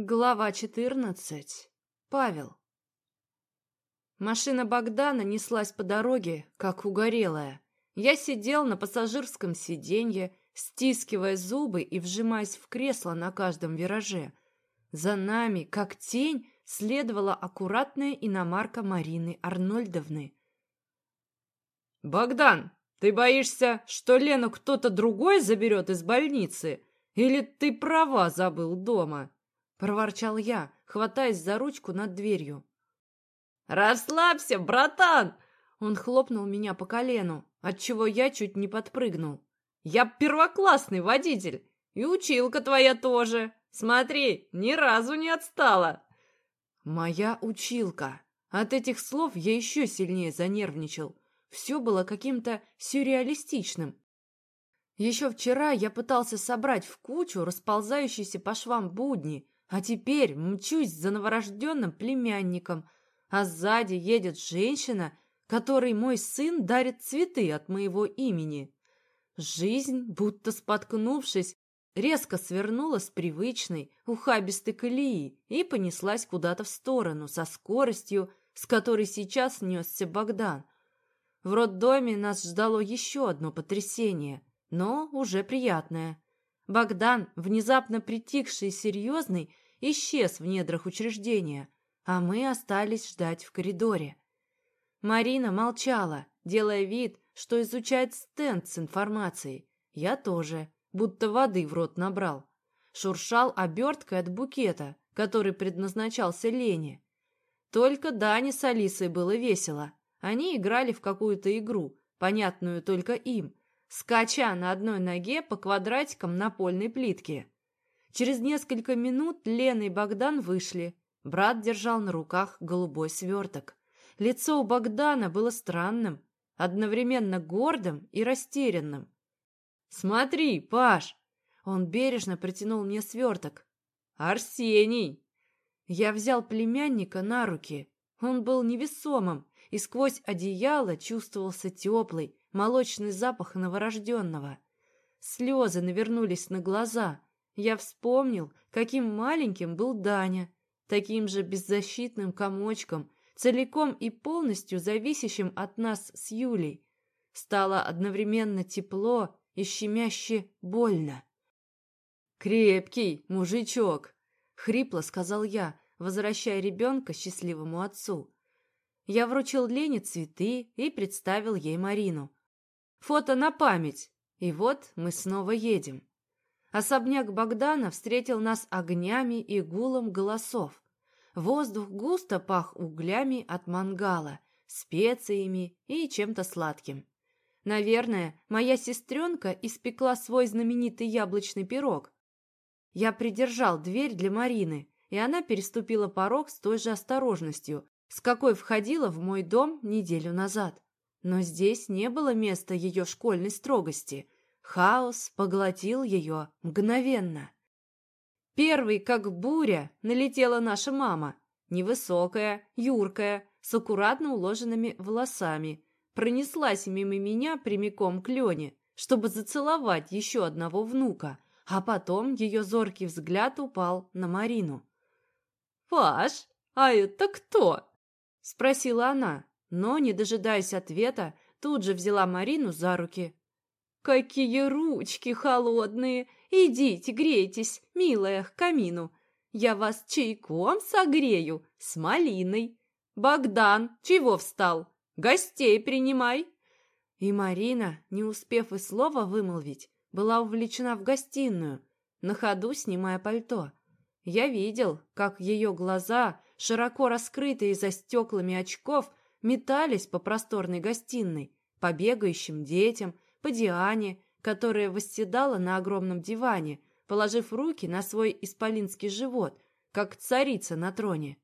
Глава 14. Павел. Машина Богдана неслась по дороге, как угорелая. Я сидел на пассажирском сиденье, стискивая зубы и вжимаясь в кресло на каждом вираже. За нами, как тень, следовала аккуратная иномарка Марины Арнольдовны. «Богдан, ты боишься, что Лену кто-то другой заберет из больницы? Или ты права забыл дома?» Проворчал я, хватаясь за ручку над дверью. «Расслабься, братан!» Он хлопнул меня по колену, отчего я чуть не подпрыгнул. «Я первоклассный водитель, и училка твоя тоже. Смотри, ни разу не отстала!» «Моя училка!» От этих слов я еще сильнее занервничал. Все было каким-то сюрреалистичным. Еще вчера я пытался собрать в кучу расползающиеся по швам будни, а теперь мчусь за новорожденным племянником, а сзади едет женщина, которой мой сын дарит цветы от моего имени. Жизнь, будто споткнувшись, резко свернула с привычной, ухабистой колеи и понеслась куда-то в сторону со скоростью, с которой сейчас несся Богдан. В роддоме нас ждало еще одно потрясение, но уже приятное. Богдан, внезапно притихший и серьезный, исчез в недрах учреждения, а мы остались ждать в коридоре. Марина молчала, делая вид, что изучает стенд с информацией. Я тоже, будто воды в рот набрал. Шуршал оберткой от букета, который предназначался Лене. Только Дане с Алисой было весело. Они играли в какую-то игру, понятную только им, скача на одной ноге по квадратикам напольной плитки. Через несколько минут Лена и Богдан вышли. Брат держал на руках голубой сверток. Лицо у Богдана было странным, одновременно гордым и растерянным. «Смотри, Паш!» Он бережно протянул мне сверток. «Арсений!» Я взял племянника на руки. Он был невесомым, и сквозь одеяло чувствовался теплый, молочный запах новорожденного. Слезы навернулись на глаза. Я вспомнил, каким маленьким был Даня, таким же беззащитным комочком, целиком и полностью зависящим от нас с Юлей. Стало одновременно тепло и щемяще больно. «Крепкий мужичок!» — хрипло сказал я, возвращая ребенка счастливому отцу. Я вручил Лене цветы и представил ей Марину. Фото на память. И вот мы снова едем. Особняк Богдана встретил нас огнями и гулом голосов. Воздух густо пах углями от мангала, специями и чем-то сладким. Наверное, моя сестренка испекла свой знаменитый яблочный пирог. Я придержал дверь для Марины, и она переступила порог с той же осторожностью, с какой входила в мой дом неделю назад. Но здесь не было места ее школьной строгости – Хаос поглотил ее мгновенно. Первый, как буря, налетела наша мама. Невысокая, юркая, с аккуратно уложенными волосами. Пронеслась мимо меня прямиком к Лене, чтобы зацеловать еще одного внука, а потом ее зоркий взгляд упал на Марину. «Паш, а это кто?» — спросила она, но, не дожидаясь ответа, тут же взяла Марину за руки «Какие ручки холодные! Идите, грейтесь, милая, к камину. Я вас чайком согрею с малиной. Богдан, чего встал? Гостей принимай!» И Марина, не успев и слова вымолвить, была увлечена в гостиную, на ходу снимая пальто. Я видел, как ее глаза, широко раскрытые за стеклами очков, метались по просторной гостиной, по бегающим детям, по Диане, которая восседала на огромном диване, положив руки на свой исполинский живот, как царица на троне.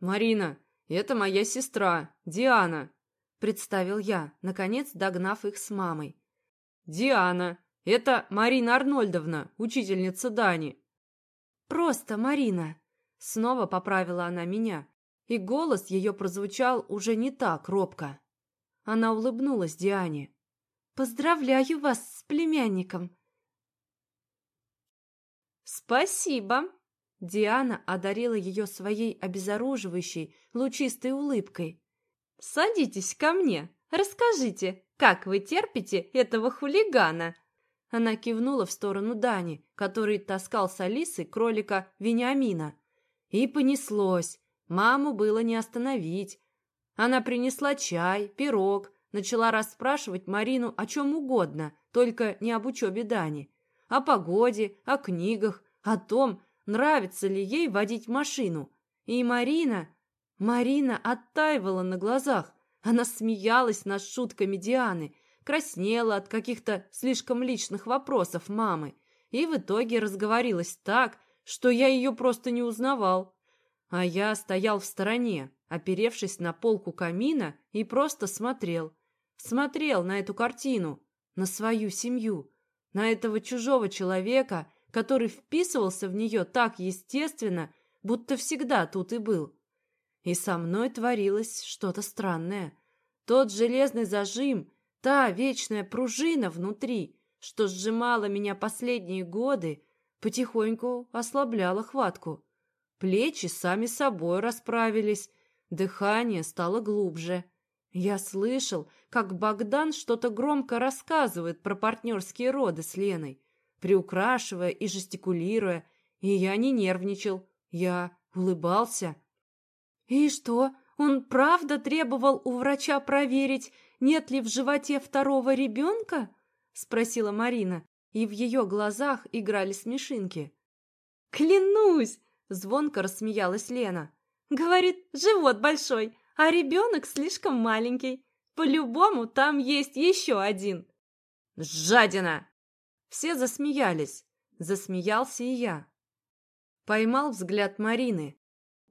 «Марина, это моя сестра, Диана», — представил я, наконец догнав их с мамой. «Диана, это Марина Арнольдовна, учительница Дани». «Просто Марина», — снова поправила она меня, и голос ее прозвучал уже не так робко. Она улыбнулась Диане. Поздравляю вас с племянником. Спасибо. Диана одарила ее своей обезоруживающей, лучистой улыбкой. «Садитесь ко мне, расскажите, как вы терпите этого хулигана?» Она кивнула в сторону Дани, который таскал с Алисой кролика Вениамина. И понеслось. Маму было не остановить. Она принесла чай, пирог, начала расспрашивать Марину о чем угодно, только не об учебе Дани. О погоде, о книгах, о том, нравится ли ей водить машину. И Марина... Марина оттаивала на глазах. Она смеялась над шутками Дианы, краснела от каких-то слишком личных вопросов мамы и в итоге разговорилась так, что я ее просто не узнавал. А я стоял в стороне, оперевшись на полку камина и просто смотрел. Смотрел на эту картину, на свою семью, на этого чужого человека, который вписывался в нее так естественно, будто всегда тут и был. И со мной творилось что-то странное. Тот железный зажим, та вечная пружина внутри, что сжимала меня последние годы, потихоньку ослабляла хватку. Плечи сами собой расправились, дыхание стало глубже. Я слышал, как Богдан что-то громко рассказывает про партнерские роды с Леной, приукрашивая и жестикулируя, и я не нервничал, я улыбался. «И что, он правда требовал у врача проверить, нет ли в животе второго ребенка?» — спросила Марина, и в ее глазах играли смешинки. «Клянусь!» — звонко рассмеялась Лена. «Говорит, живот большой, а ребенок слишком маленький. По-любому там есть еще один». «Жадина!» Все засмеялись. Засмеялся и я. Поймал взгляд Марины.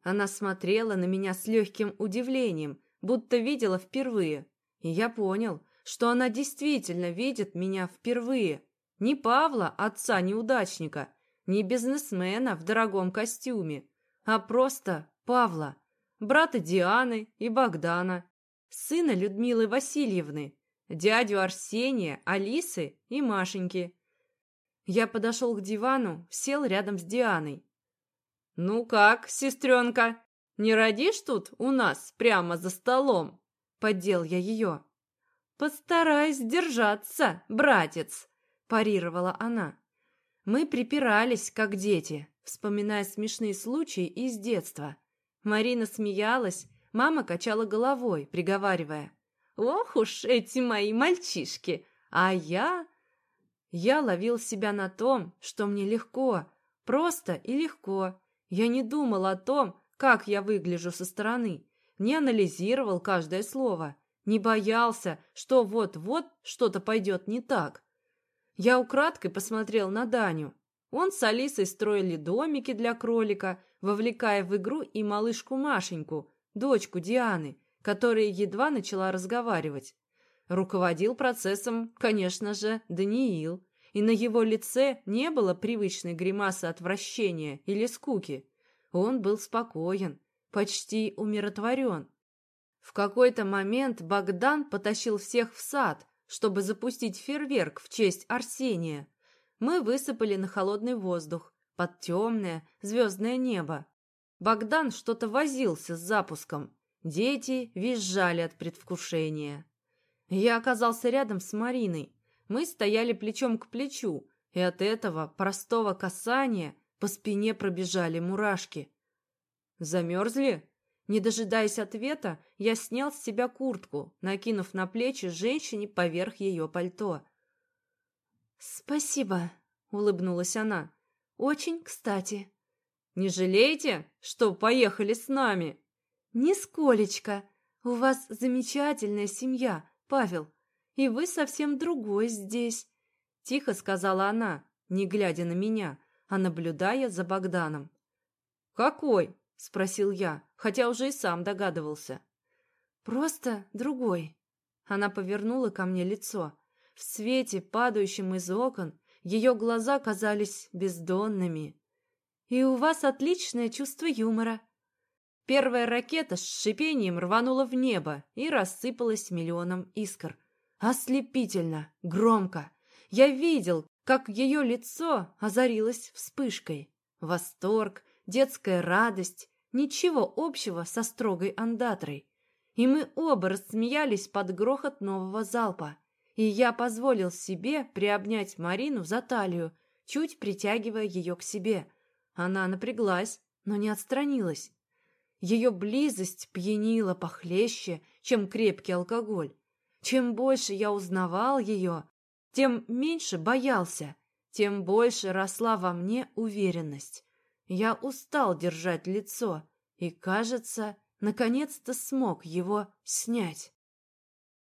Она смотрела на меня с легким удивлением, будто видела впервые. И я понял, что она действительно видит меня впервые. Не Павла, отца-неудачника, не бизнесмена в дорогом костюме, а просто Павла, брата Дианы и Богдана, сына Людмилы Васильевны, дядю Арсения, Алисы и Машеньки. Я подошел к дивану, сел рядом с Дианой. «Ну как, сестренка, не родишь тут у нас прямо за столом?» Поддел я ее. «Постараюсь держаться, братец», – парировала она. Мы припирались, как дети, вспоминая смешные случаи из детства. Марина смеялась, мама качала головой, приговаривая. «Ох уж эти мои мальчишки! А я...» Я ловил себя на том, что мне легко, просто и легко. Я не думал о том, как я выгляжу со стороны, не анализировал каждое слово. Не боялся, что вот-вот что-то пойдет не так. Я украдкой посмотрел на Даню. Он с Алисой строили домики для кролика, вовлекая в игру и малышку Машеньку, дочку Дианы, которая едва начала разговаривать. Руководил процессом, конечно же, Даниил, и на его лице не было привычной гримасы отвращения или скуки. Он был спокоен, почти умиротворен. В какой-то момент Богдан потащил всех в сад, чтобы запустить фейерверк в честь Арсения. Мы высыпали на холодный воздух, под темное звездное небо. Богдан что-то возился с запуском. Дети визжали от предвкушения. Я оказался рядом с Мариной. Мы стояли плечом к плечу, и от этого простого касания по спине пробежали мурашки. «Замерзли?» Не дожидаясь ответа, я снял с себя куртку, накинув на плечи женщине поверх ее пальто. «Спасибо», — улыбнулась она. «Очень кстати». «Не жалеете, что поехали с нами?» «Нисколечко. У вас замечательная семья, Павел, и вы совсем другой здесь», — тихо сказала она, не глядя на меня, а наблюдая за Богданом. «Какой?» — спросил я, хотя уже и сам догадывался. «Просто другой». Она повернула ко мне лицо. В свете, падающем из окон, ее глаза казались бездонными. «И у вас отличное чувство юмора». Первая ракета с шипением рванула в небо и рассыпалась миллионом искр. Ослепительно, громко. Я видел, как ее лицо озарилось вспышкой. Восторг, детская радость, ничего общего со строгой андатрой. И мы оба рассмеялись под грохот нового залпа. И я позволил себе приобнять Марину за талию, чуть притягивая ее к себе. Она напряглась, но не отстранилась. Ее близость пьянила похлеще, чем крепкий алкоголь. Чем больше я узнавал ее, тем меньше боялся, тем больше росла во мне уверенность. Я устал держать лицо и, кажется, наконец-то смог его снять.